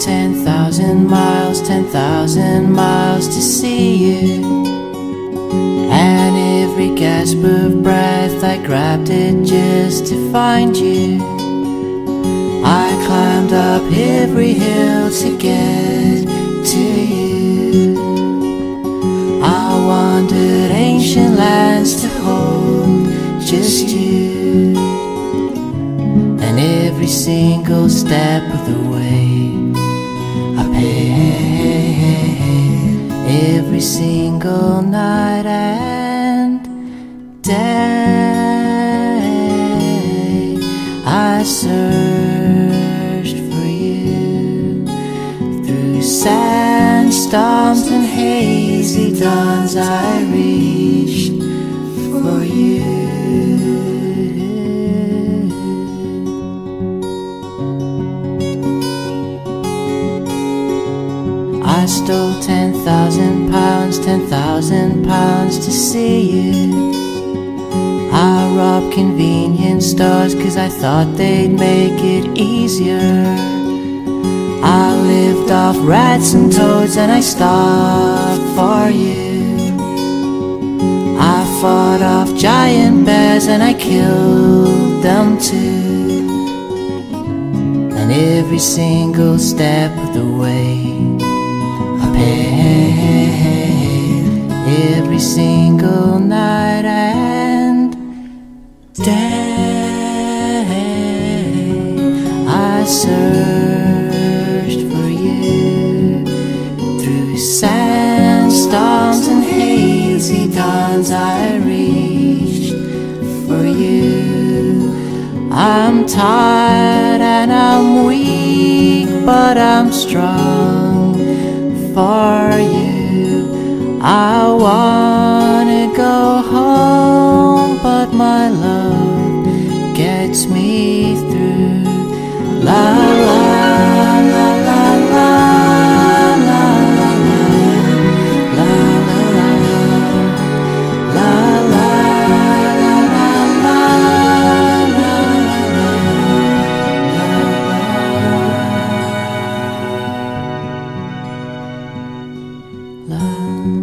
walked 10,000 miles, 10,000 miles to see you. And every gasp of breath, I grabbed it just to find you. I climbed up every hill to get to you. I wandered ancient lands to hold just you. And every single step of the way, single night and day. I searched for you through sandstorms and hazy dawns. I reached for you. I stole 10,000 pounds, 10,000 pounds to see you. I robbed convenience stores cause I thought they'd make it easier. I lived off rats and toads and I stopped for you. I fought off giant bears and I killed them too. And every single step of the way, every single night and day. I searched for you through sandstorms and hazy dawns. I reached for you. I'm tired and I'm weak, but I'm strong for you. I wanna go home, but my love gets me through. La la. love.